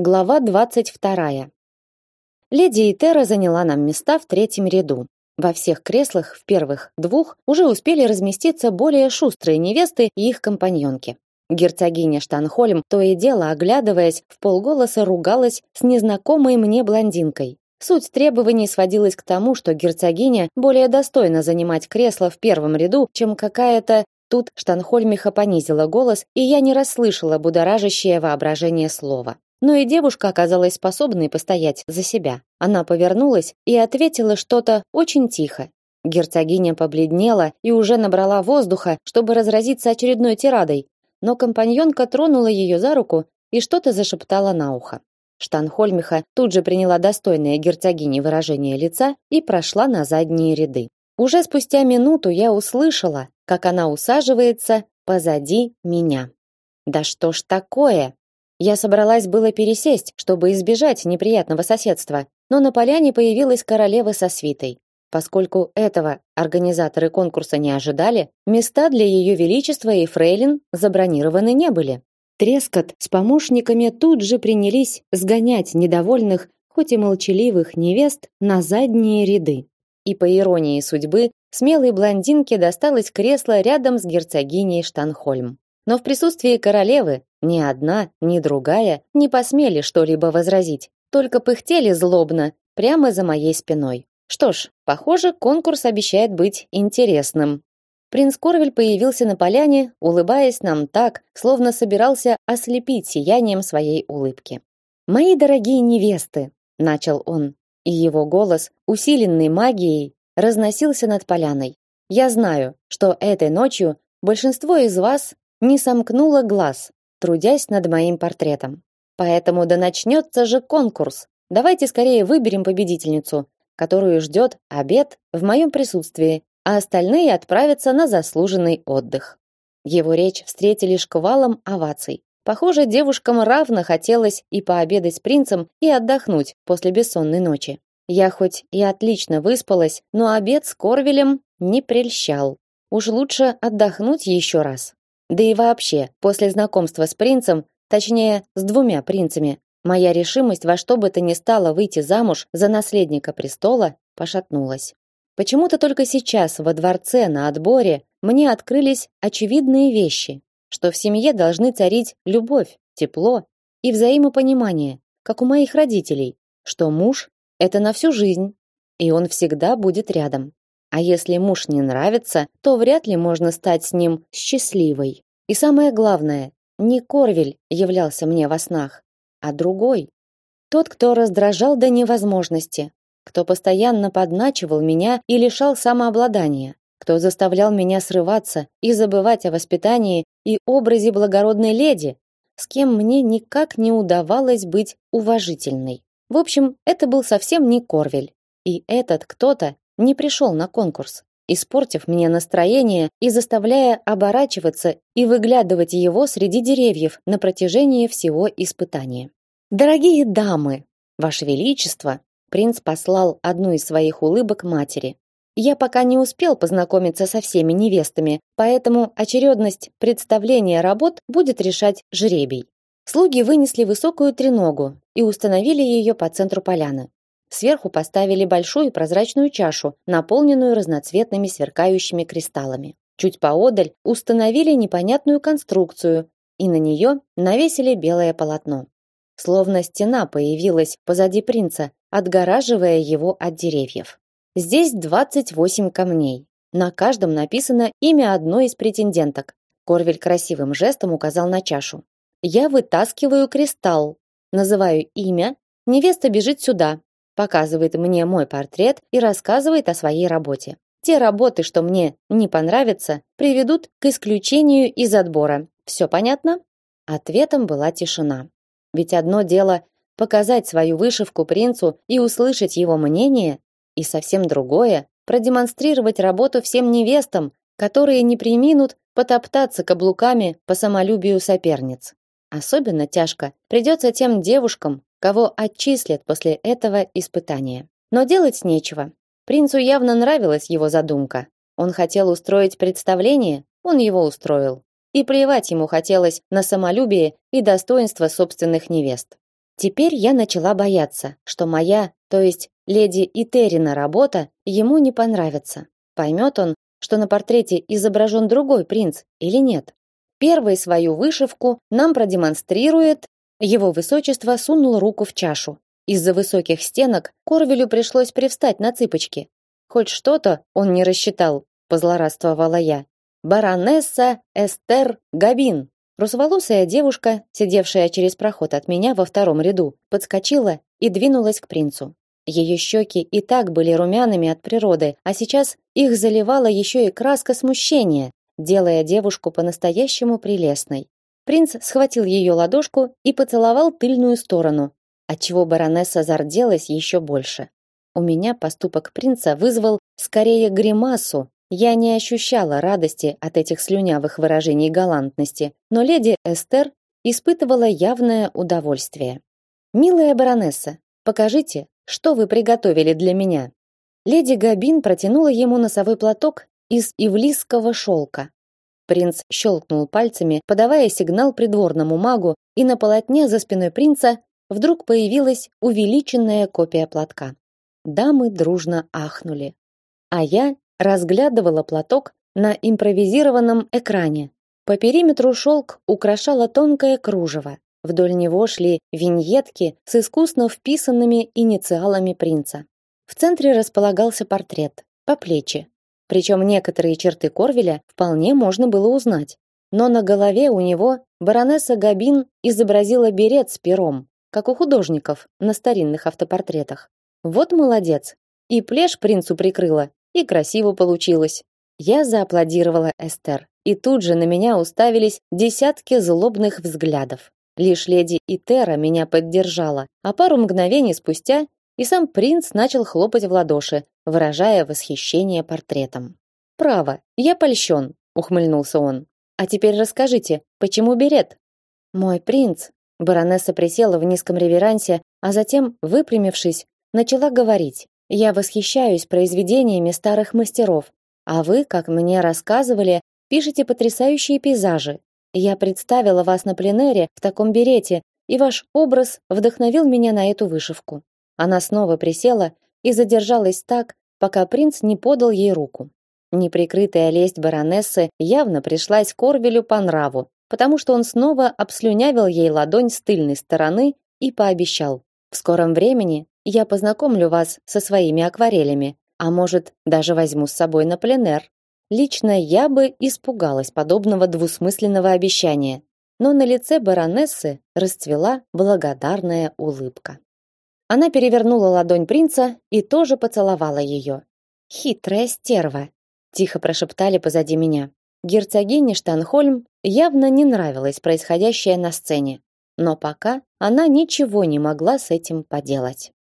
Глава двадцать вторая. Леди Итера заняла нам места в третьем ряду. Во всех креслах в первых двух уже успели разместиться более шустрые невесты и их компаньонки. Герцогиня Штанхольм то и дело, оглядываясь, в полголоса ругалась с незнакомой мне блондинкой. Суть требований сводилась к тому, что герцогиня более достойна занимать кресло в первом ряду, чем какая-то Тут Штанхольмиха понизила голос, и я не расслышала будоражащее воображение слова. Но и девушка оказалась способной постоять за себя. Она повернулась и ответила что-то очень тихо. Герцогиня побледнела и уже набрала воздуха, чтобы разразиться очередной тирадой, но компаньонка тронула ее за руку и что-то зашептала на ухо. Штанхольмиха тут же приняла достойное герцогини выражение лица и прошла на задние ряды. Уже спустя минуту я услышала, как она усаживается позади меня. Да что ж такое? Я собралась было пересесть, чтобы избежать неприятного соседства, но на поляне появилась королева со свитой. Поскольку этого организаторы конкурса не ожидали, места для ее величества и фрейлин забронированы не были. Трескот с помощниками тут же принялись сгонять недовольных, хоть и молчаливых невест на задние ряды. И по иронии судьбы, смелой блондинке досталось кресло рядом с герцогиней Штанхольм. Но в присутствии королевы ни одна, ни другая не посмели что-либо возразить, только пыхтели злобно прямо за моей спиной. Что ж, похоже, конкурс обещает быть интересным. Принц Корвель появился на поляне, улыбаясь нам так, словно собирался ослепить сиянием своей улыбки. «Мои дорогие невесты!» — начал он, и его голос, усиленный магией, разносился над поляной. «Я знаю, что этой ночью большинство из вас не сомкнуло глаз, трудясь над моим портретом. Поэтому да начнется же конкурс. Давайте скорее выберем победительницу, которую ждет обед в моем присутствии, а остальные отправятся на заслуженный отдых. Его речь встретили шквалом оваций. Похоже, девушкам равно хотелось и пообедать с принцем, и отдохнуть после бессонной ночи. Я хоть и отлично выспалась, но обед с Корвелем не прельщал. Уж лучше отдохнуть еще раз. Да и вообще, после знакомства с принцем, точнее, с двумя принцами, моя решимость во что бы то ни стало выйти замуж за наследника престола пошатнулась. Почему-то только сейчас во дворце на отборе мне открылись очевидные вещи, что в семье должны царить любовь, тепло и взаимопонимание, как у моих родителей, что муж это на всю жизнь, и он всегда будет рядом. А если муж не нравится, то вряд ли можно стать с ним счастливой. И самое главное, не Корвель являлся мне во снах, а другой. Тот, кто раздражал до невозможности, кто постоянно подначивал меня и лишал самообладания, кто заставлял меня срываться и забывать о воспитании и образе благородной леди, с кем мне никак не удавалось быть уважительной. В общем, это был совсем не Корвель. И этот кто-то не пришел на конкурс, испортив мне настроение и заставляя оборачиваться и выглядывать его среди деревьев на протяжении всего испытания. Дорогие дамы, ваше величество, принц послал одну из своих улыбок матери. Я пока не успел познакомиться со всеми невестами, поэтому очередность представления работ будет решать жребий. Слуги вынесли высокую треногу и установили ее по центру поляны. Сверху поставили большую прозрачную чашу, наполненную разноцветными сверкающими кристаллами. Чуть поодаль установили непонятную конструкцию и на нее навесили белое полотно. Словно стена появилась позади принца, отгораживая его от деревьев. Здесь 28 камней. На каждом написано имя одной из претенденток. Корвель красивым жестом указал на чашу. Я вытаскиваю кристалл, называю имя, невеста бежит сюда, показывает мне мой портрет и рассказывает о своей работе. Те работы, что мне не понравятся, приведут к исключению из отбора. Все понятно? Ответом была тишина. Ведь одно дело показать свою вышивку принцу и услышать его мнение, и совсем другое продемонстрировать работу всем невестам, которые не преминут потоптаться каблуками по самолюбию соперниц. Особенно тяжко придется тем девушкам, кого отчислят после этого испытания. Но делать нечего. Принцу явно нравилась его задумка. Он хотел устроить представление, он его устроил. И плевать ему хотелось на самолюбие и достоинство собственных невест. Теперь я начала бояться, что моя, то есть леди Итерина работа ему не понравится. Поймет он, что на портрете изображен другой принц или нет. Первый свою вышивку нам продемонстрирует его высочество сунул руку в чашу. Из-за высоких стенок Корвелю пришлось привстать на цыпочки. Хоть что-то он не рассчитал, позлорадствовала я. Баронесса Эстер Габин. Русоволосая девушка, сидевшая через проход от меня во втором ряду, подскочила и двинулась к принцу. Ее щеки и так были румяными от природы, а сейчас их заливала еще и краска смущения, делая девушку по-настоящему прелестной. Принц схватил ее ладошку и поцеловал тыльную сторону, отчего баронесса зарделась еще больше. У меня поступок принца вызвал скорее гримасу. Я не ощущала радости от этих слюнявых выражений галантности, но леди Эстер испытывала явное удовольствие. Милая баронесса, покажите, что вы приготовили для меня? Леди Габин протянула ему носовой платок из ивлисского шелка. Принц щелкнул пальцами, подавая сигнал придворному магу, и на полотне за спиной принца вдруг появилась увеличенная копия платка. Дамы дружно ахнули. А я разглядывала платок на импровизированном экране. По периметру шелк украшало тонкое кружево. Вдоль него шли виньетки с искусно вписанными инициалами принца. В центре располагался портрет, по плечи. Причем некоторые черты Корвеля вполне можно было узнать. Но на голове у него баронесса Габин изобразила берет с пером, как у художников на старинных автопортретах. Вот молодец. И плешь принцу прикрыла, и красиво получилось. Я зааплодировала Эстер, и тут же на меня уставились десятки злобных взглядов. Лишь леди Итера меня поддержала, а пару мгновений спустя и сам принц начал хлопать в ладоши, выражая восхищение портретом. «Право, я польщен», — ухмыльнулся он. «А теперь расскажите, почему берет?» «Мой принц», — баронесса присела в низком реверансе, а затем, выпрямившись, начала говорить. «Я восхищаюсь произведениями старых мастеров, а вы, как мне рассказывали, пишете потрясающие пейзажи, я представила вас на пленэре в таком берете, и ваш образ вдохновил меня на эту вышивку. Она снова присела и задержалась так, пока принц не подал ей руку. Неприкрытая лесть баронессы явно пришлась Корвелю по нраву, потому что он снова обслюнявил ей ладонь с тыльной стороны и пообещал: "В скором времени я познакомлю вас со своими акварелями, а может, даже возьму с собой на пленэр". Лично я бы испугалась подобного двусмысленного обещания, но на лице баронессы расцвела благодарная улыбка. Она перевернула ладонь принца и тоже поцеловала ее. Хитрая стерва, тихо прошептали позади меня. Герцогине Штанхольм явно не нравилось происходящее на сцене, но пока она ничего не могла с этим поделать.